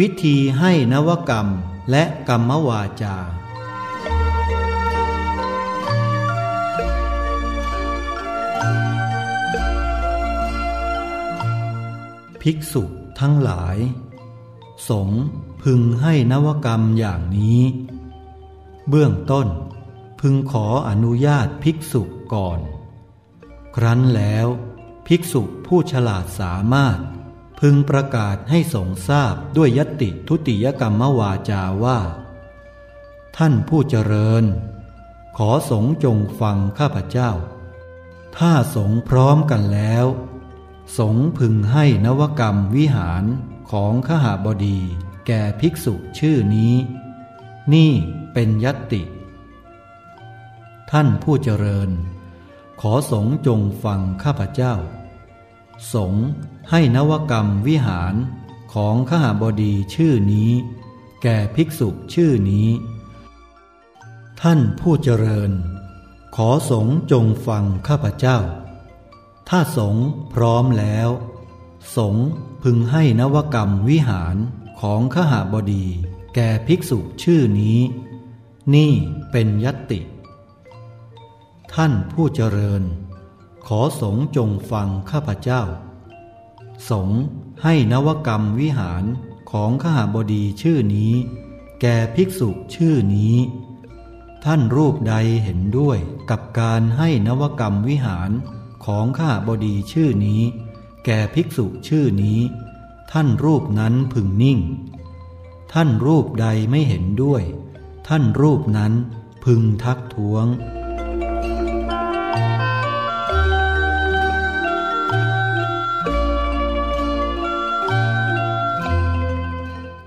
วิธีให้นวกรรมและกรรมวาจา ภิกษุทั้งหลาย สงพึงให้นวกรรมอย่างนี้ เบื้องต้นพึงขออนุญาตภิกษุก่อน ครั้นแล้ว ภิกษุผู้ฉลาดสามารถ พึงประกาศให้สงทราบด้วยยติทุติยกรรมวาจาว่า ท่านผู้เจริญ ขอสงจงฟังข้าพเจ้า ถ้าสงพร้อมกันแล้ว สงพึงให้นวกรรมวิหารของขหาบดีแก่ภิกษุชื่อนี้ นี่เป็นยติ ท่านผู้เจริญ ขอสงจงฟังข้าพเจ้า สงให้นวกรรมวิหารของขหาบดีชื่อนี้ แก่ภิกษุชื่อนี้ ท่านผู้เจริญ ขอสงจงฟังข้าพเจ้า ถ้าสงพร้อมแล้ว สงพึงให้นวกรรมวิหารของขหาบดีแก่ภิกษุชื่อนี้ นี่เป็นยติ ท่านผู้เจริญ ขอสงจงฟังข้าพเจ้า สงให้นวกรรมวิหารของขหาบดีชื่อนี้ แก่ภิกษุชื่อนี้ ท่านรูปใดเห็นด้วยกับการให้นวกรรมวิหารของข้าบดีชื่อนี้ แก่ภิกษุชื่อนี้ ท่านรูปนั้นพึงนิ่ง ท่านรูปใดไม่เห็นด้วย ท่านรูปนั้นพึงทักท้วง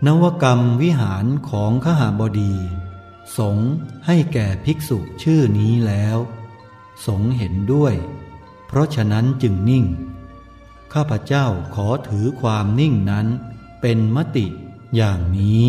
นวกรรมวิหารของขหาบดี สงให้แก่ภิกษุชื่อนี้แล้ว สงเห็นด้วย เพราะฉะนั้นจึงนิ่ง ข้าพเจ้าขอถือความนิ่งนั้นเป็นมติอย่างนี้